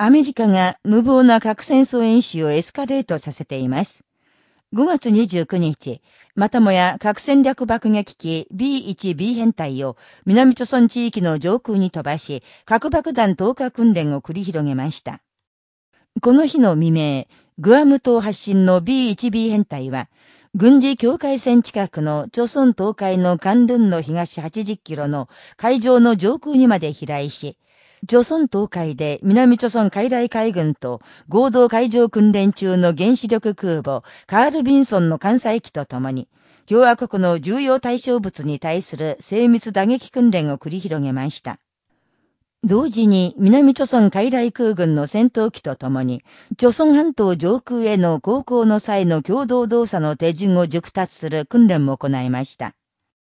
アメリカが無謀な核戦争演習をエスカレートさせています。5月29日、またもや核戦略爆撃機 B1B 編隊を南朝村地域の上空に飛ばし、核爆弾投下訓練を繰り広げました。この日の未明、グアム島発進の B1B 編隊は、軍事境界線近くの朝鮮東海の関連の東80キロの海上の上空にまで飛来し、朝鮮東海で南朝鮮海来海軍と合同海上訓練中の原子力空母カール・ビンソンの艦載機とともに、共和国の重要対象物に対する精密打撃訓練を繰り広げました。同時に南朝鮮海来空軍の戦闘機とともに、朝鮮半島上空への航行の際の共同動作の手順を熟達する訓練も行いました。